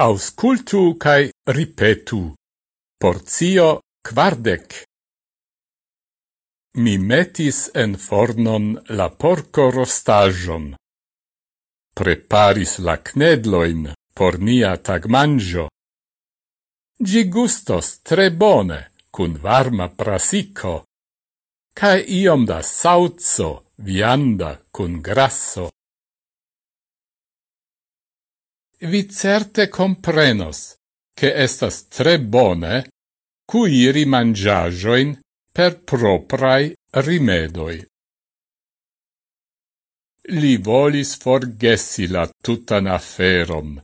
auscultu cae ripetu. Porzio quardec. Mi metis en fornon la porco rostagion. Preparis la knedloin por nia tagmangio. Gi gustos tre bone, cun varma prasico, cae iom da sauzo, vianda cun grasso vi certe comprenos, che estas tre bone cuiri mangiagioin per proprai rimedoi. Li volis forgessi la tutan afferom,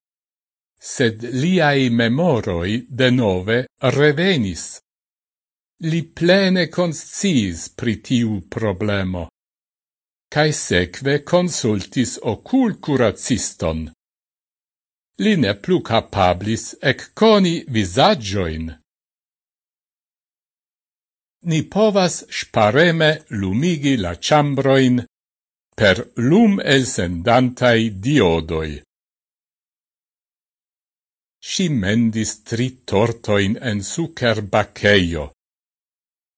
sed liai memoroi de nove revenis. Li plene consciis pri tiu problemo, cae seque consultis ocul curaciston, li ne plu capablis ecconi visagioin. Ni povas spareme lumigi la chambroin per lum elsendantai diodoi. Si mendis tri tortoin en sucer baceio.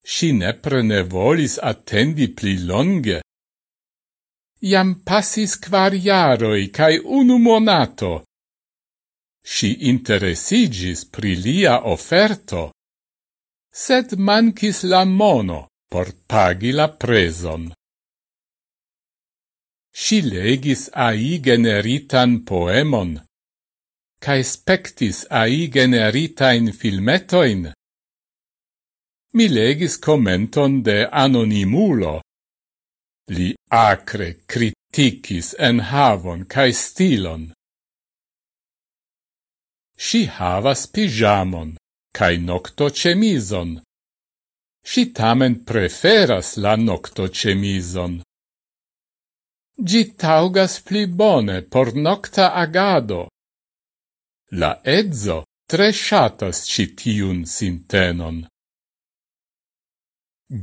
Si nepre ne volis attendi pli longe. Iam passis quar jaroi, cae unu monato, Si interesigis pri lia offerto, sed mancis la mono por pagi la preson. Si legis ai generitan poemon, cae spectis ai generitain filmetoin. Mi legis commenton de anonimulo. Li acre criticis en havon cae stilon. Si havas pijamon, cae nocto cemison. Si tamen preferas la nocto cemison. Gi taugas pli bone por nocta agado. La edzo tre shatas citiun sintenon.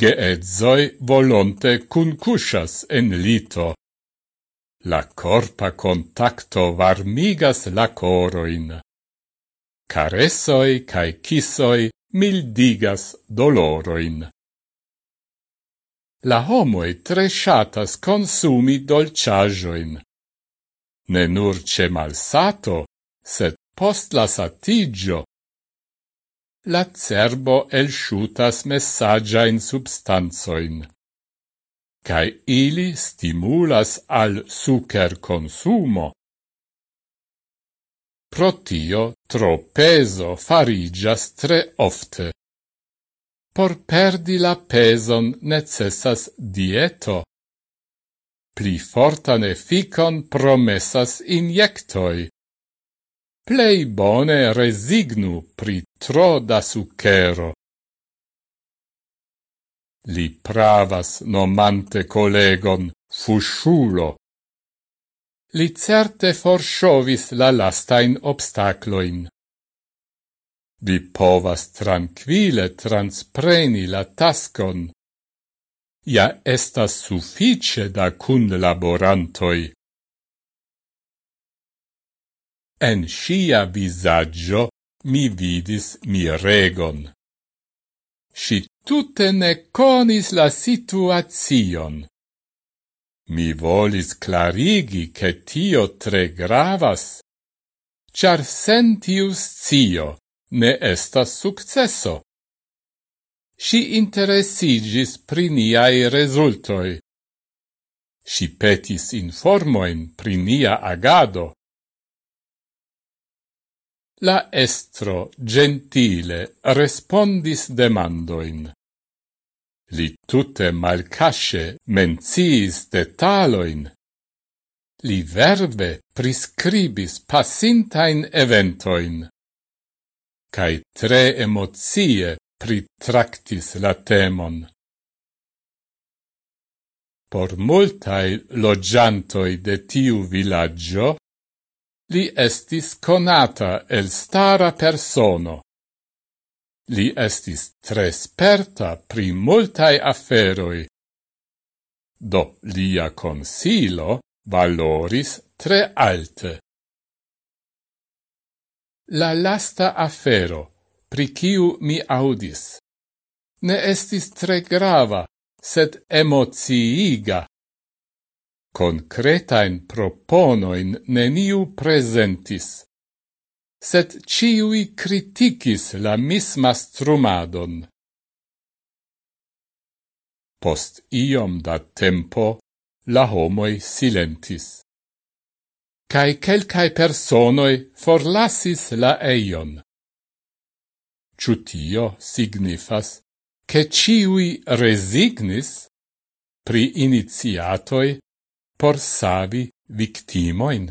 Ge edzoi volonte cuncusas en lito. La corpa contacto varmigas la coroin caressoi cae kissoi mildigas doloroin. La homoe tre shatas consumi dolciagioin. Ne nur ce malsato, sed post la satigio. La cerbo elsciutas messagiain substanzoin. Cae ili stimulas al sucer consumo. Pro tio tro peso farigias tre ofte. Por perdi la peson necessas dieto. Pli fortan efficon promessas injectoi. Plei bone resignu pri tro da succhero. Li pravas nomante collegon fusciulo li certe forshovis la lastain obstacloin. Vi povas tranquile transpreni la tascon. Ja estas suffice da cun laborantoi. En scia visaggio mi vidis mi regon. Si tutte ne conis la situazion. Mi volis clarigi che tio tre gravas, char sentius ne estas successo. Si interessigis pri niai resultoi. Si petis informoin pri nia agado. La estro gentile respondis demandoin. Li tutte malcasce menciis detaloin. Li verbe prescribis passintain eventoin. Cai tre emozie pritractis la temon. Por multae loggiantoi de tiu villaggio, li estis conata el stara persono. Li estis tre sperta pri multae aferoi. Do lia consilo valoris tre alte. La lasta afero, pri kiu mi audis, ne estis tre grava, sed emociiga. Concretain proponoin neniu presentis sed ciui criticis la mismastrumadon. Post iom da tempo, la homoi silentis. Cae quelcae personoi forlassis la eion. Ciutio signifas che ciui resignis pri iniziatoi por savi victimoin.